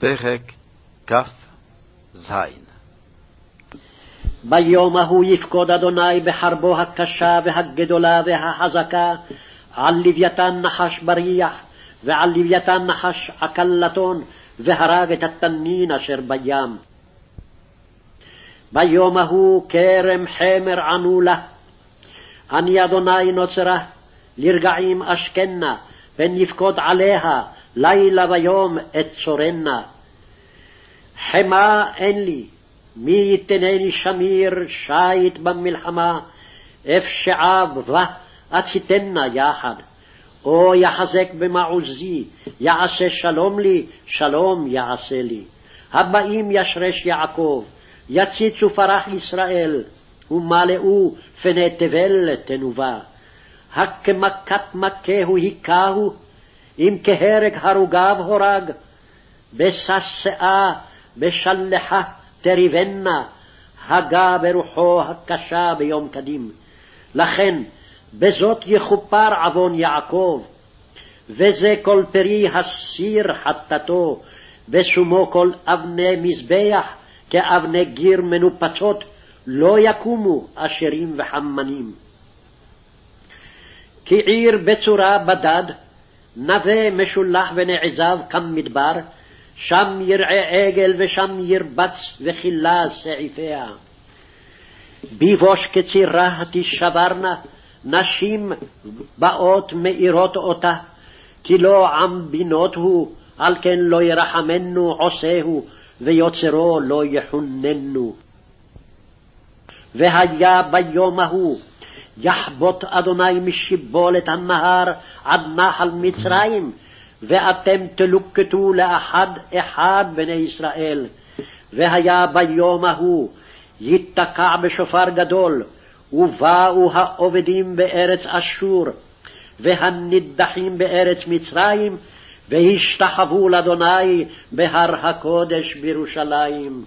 פרק כ"ז ביום ההוא יפקוד אדוני בחרבו הקשה והגדולה והחזקה על לוויתן נחש בריח ועל לוויתן נחש עקלתון והרג את התנין אשר בים. ביום ההוא כרם חמר ענו לה. אני אדוני נוצרה, לרגעים אשכנה, פן יפקוד עליה לילה ויום את צורנה. חמה אין לי, מי ייתנני שמיר שיט במלחמה, אפשעה בה אציתנה יחד. או יחזק במעוזי, יעשה שלום לי, שלום יעשה לי. הבאים ישרש יעקב, יציצו פרח ישראל, ומלאו פני תבל תנובה. הכמכת מכהו היכהו, אם כהרג הרוגיו הורג. בשסאה, בשלחה תריבנה, הגה ברוחו הקשה ביום קדים. לכן, בזאת יכופר עוון יעקב, וזה כל פרי הסיר חטאתו, ושומו כל אבני מזבח כאבני גיר מנופצות, לא יקומו אשרים וחמנים. כי עיר בצורה בדד, נווה משולח ונעזב כמדבר, שם ירעה עגל ושם ירבץ וכילה סעיפיה. ביבוש כצירה תשברנה, נשים באות מאירות אותה, כי לא עם בינות הוא, על כן לא ירחמנו עושהו, ויוצרו לא יחוננו. והיה ביום ההוא יחבוט אדוני משיבולת הנהר עד נחל מצרים, ואתם תלוקטו לאחד אחד בני ישראל. והיה ביום ההוא ייתקע בשופר גדול, ובאו העובדים בארץ אשור, והנידחים בארץ מצרים, והשתחוו לאדוני בהר הקודש בירושלים.